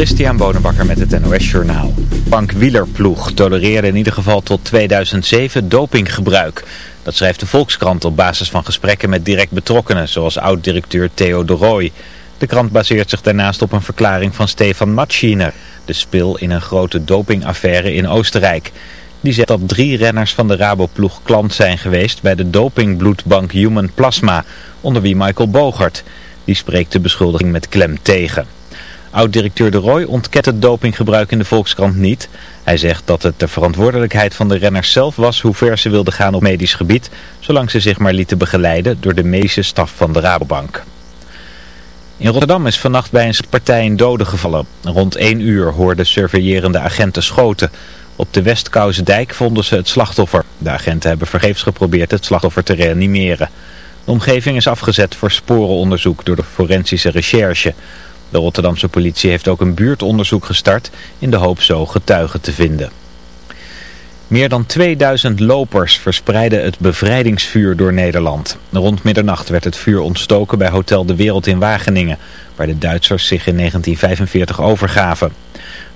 Christian Bonenbakker met het NOS Journaal. Bank Wielerploeg tolereerde in ieder geval tot 2007 dopinggebruik. Dat schrijft de Volkskrant op basis van gesprekken met direct betrokkenen, zoals oud-directeur Theo de Rooij. De krant baseert zich daarnaast op een verklaring van Stefan Matschiner, de spil in een grote dopingaffaire in Oostenrijk. Die zegt dat drie renners van de Raboploeg klant zijn geweest bij de dopingbloedbank Human Plasma, onder wie Michael Bogert. Die spreekt de beschuldiging met klem tegen. Oud-directeur De Roy ontkent het dopinggebruik in de Volkskrant niet. Hij zegt dat het de verantwoordelijkheid van de renners zelf was hoe ver ze wilden gaan op medisch gebied, zolang ze zich maar lieten begeleiden door de medische staf van de Rabobank. In Rotterdam is vannacht bij een partij een dode gevallen. Rond 1 uur hoorden surveillerende agenten schoten. Op de Westkouze vonden ze het slachtoffer. De agenten hebben vergeefs geprobeerd het slachtoffer te reanimeren. De omgeving is afgezet voor sporenonderzoek door de forensische recherche. De Rotterdamse politie heeft ook een buurtonderzoek gestart in de hoop zo getuigen te vinden. Meer dan 2000 lopers verspreiden het bevrijdingsvuur door Nederland. Rond middernacht werd het vuur ontstoken bij Hotel De Wereld in Wageningen, waar de Duitsers zich in 1945 overgaven.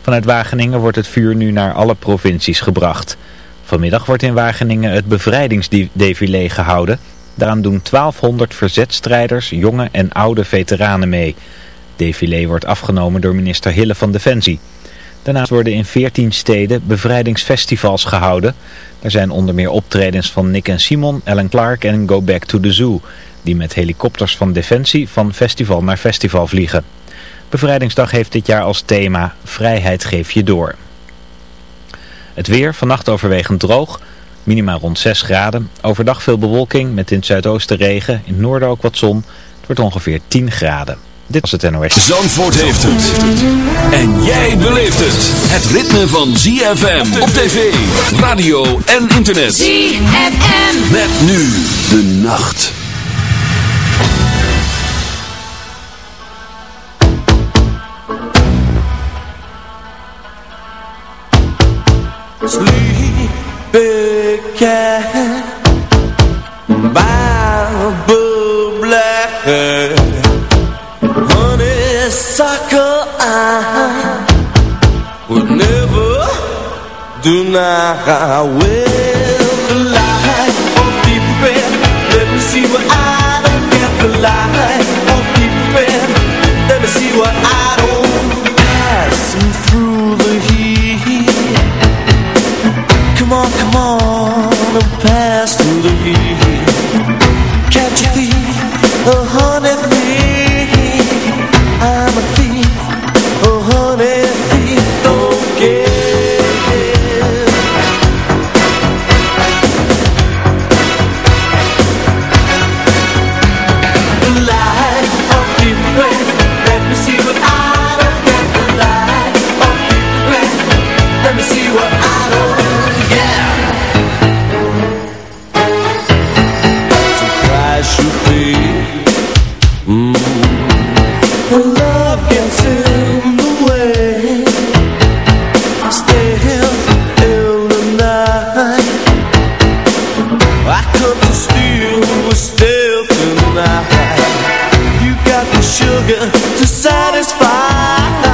Vanuit Wageningen wordt het vuur nu naar alle provincies gebracht. Vanmiddag wordt in Wageningen het bevrijdingsdefilé gehouden. Daaraan doen 1200 verzetstrijders, jonge en oude veteranen mee. Defilé wordt afgenomen door minister Hille van Defensie. Daarnaast worden in 14 steden bevrijdingsfestivals gehouden. Er zijn onder meer optredens van Nick en Simon, Ellen Clark en Go Back to the Zoo... die met helikopters van Defensie van festival naar festival vliegen. Bevrijdingsdag heeft dit jaar als thema Vrijheid geef je door. Het weer, vannacht overwegend droog, minima rond 6 graden. Overdag veel bewolking met in het zuidoosten regen, in het noorden ook wat zon. Het wordt ongeveer 10 graden. Dit was het NOS. Zandvoort heeft het. En jij beleeft het. Het ritme van ZFM op tv, radio en internet. ZFM. Met nu de nacht. Sleepy cat Bible black deny Well, the light of deep red Let me see what I don't get. The light of deep red Let me see what I don't Passing through the heat. Come on, come on And pass through the satisfied.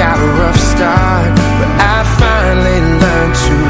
got a rough start, but I finally learned to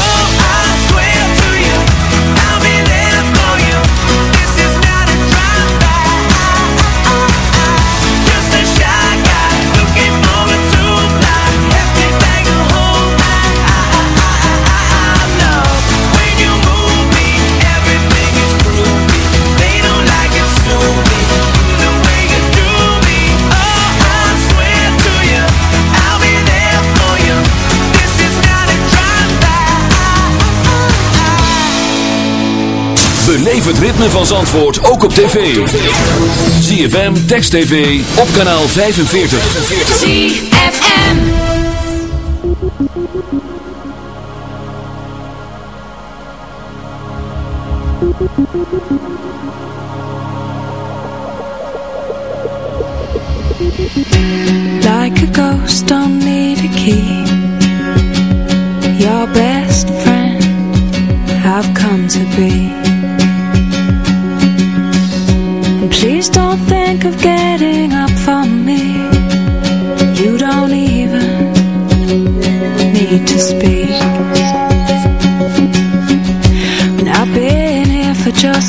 beleef het ritme van Zandvoort ook op tv. ZFM, Text TV, op kanaal 45. ZFM Like a ghost, don't need a key Your best friend I've come to be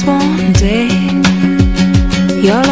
one day. Your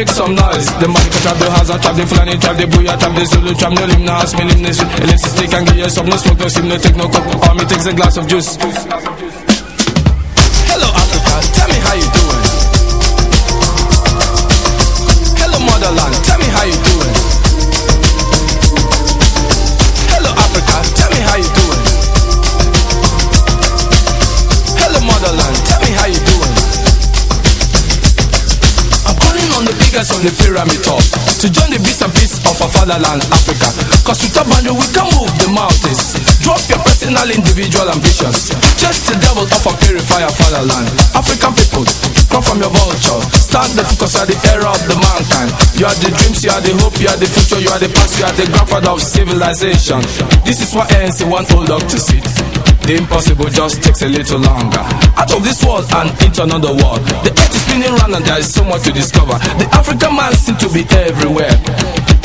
Make some noise. The can trap the hazard, trap the Fulani, trap the booyah, trap the Zulu, trap no limb, no ask me limb, no shit. Electric stick and give you some, no smoke, no sim, no take no coke. Or me takes a glass of juice. Of our fatherland, Africa Cause with boundary we can move the mountains Drop your personal individual ambitions Just the devil of a purifier fatherland African people, come from your vulture Stand the focus, of the era of the mankind You are the dreams, you are the hope, you are the future You are the past, you are the grandfather of civilization This is what ANC want old dog to see the impossible just takes a little longer. Out of this world and into another world. The earth is spinning round and there is so much to discover. The African man seems to be everywhere.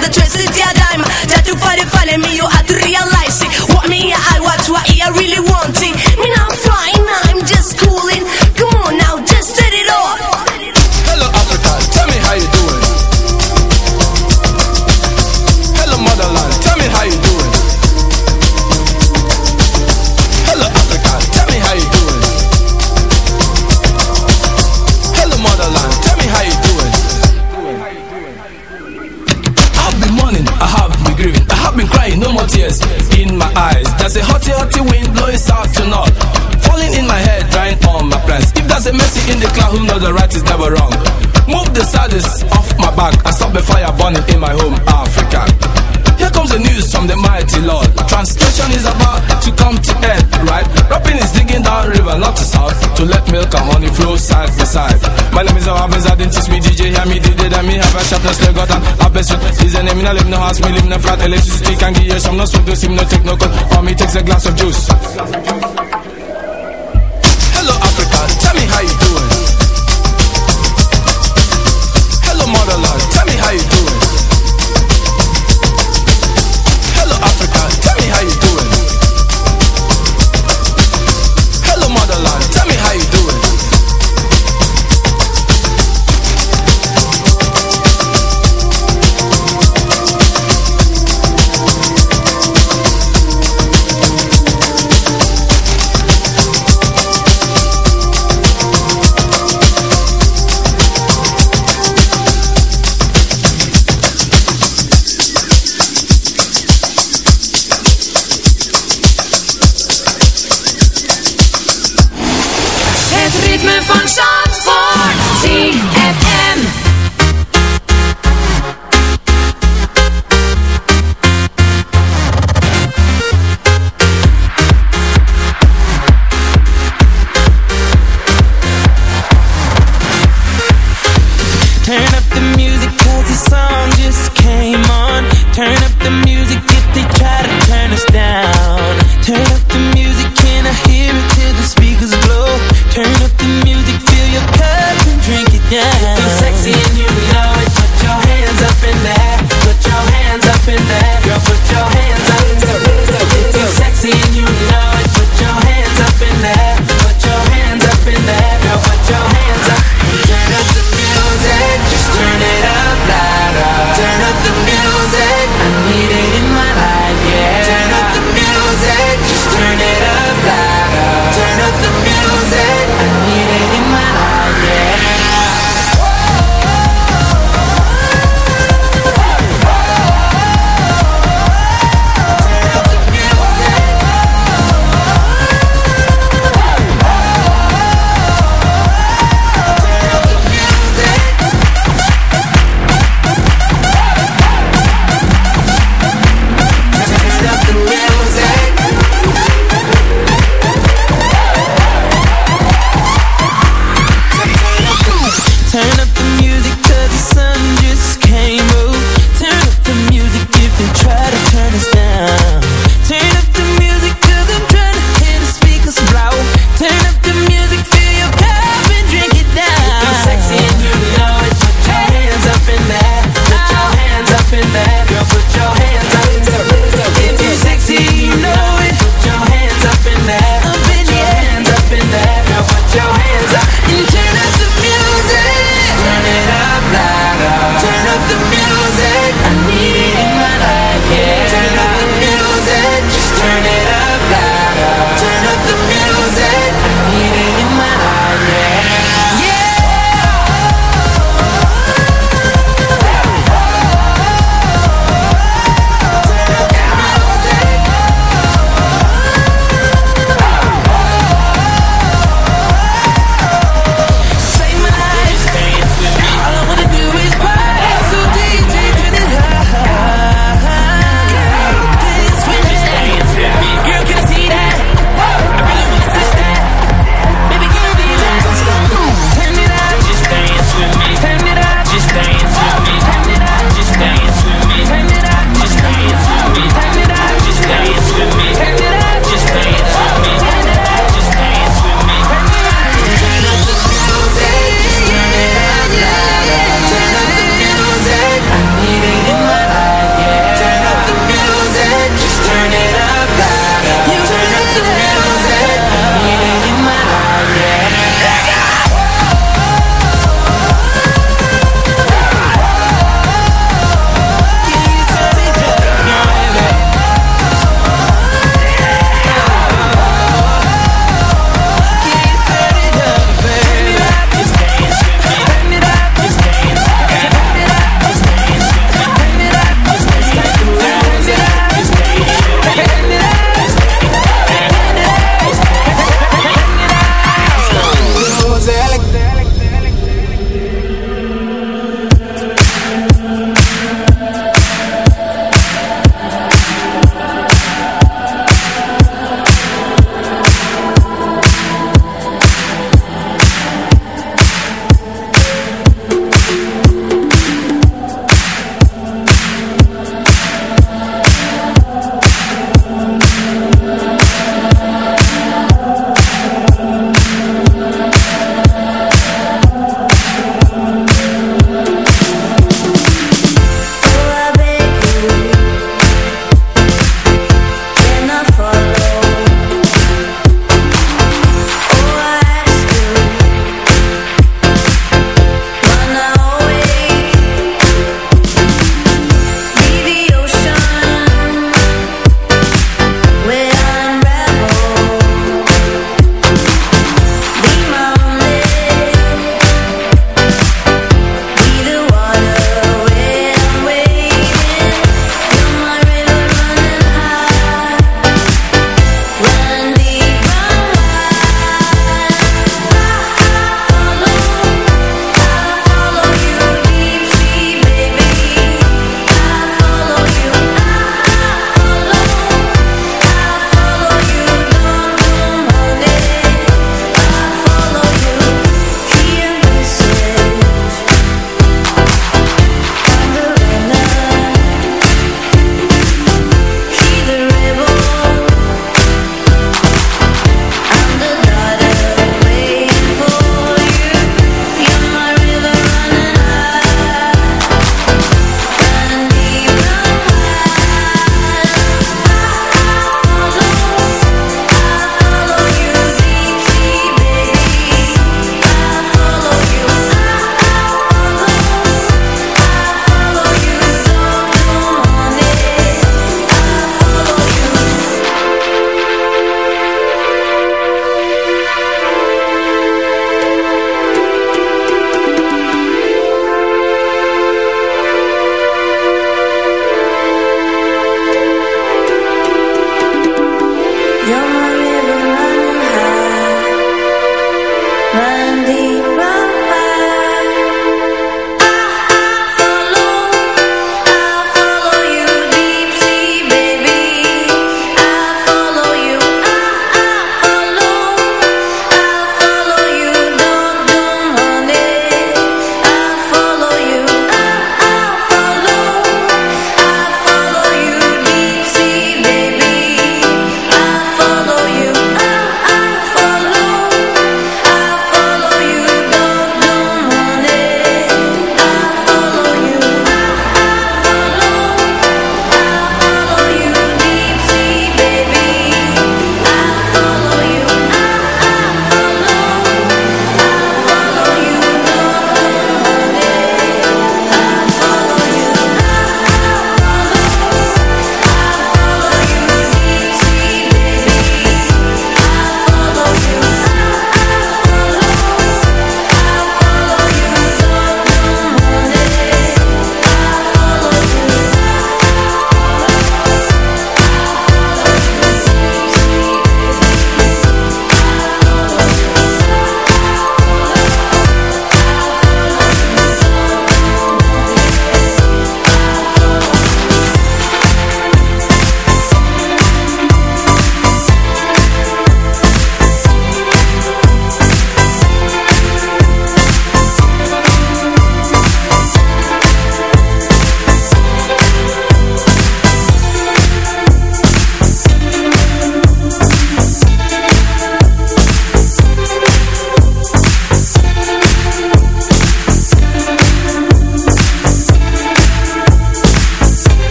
the twisted yeah, dime. Try to find it, find me, you have to realize wind blowing south to north, falling in my head, drying all my plans. If there's a mercy in the cloud, who knows the right is never wrong. Move the saddest off my back and stop the fire burning in my home, Africa. Here comes the news from the mighty Lord. Translation is about to come to end, right? River, not to south, to let milk and honey flow side by side. My name is Awabes, I didn't teach me DJ, hear me DJ, then me have a sharpness, they got an abyss. Is a name, me no live no house, me live no flat, electricity can give you some, no smoke, no steam, no take no cut, or me takes a glass of juice.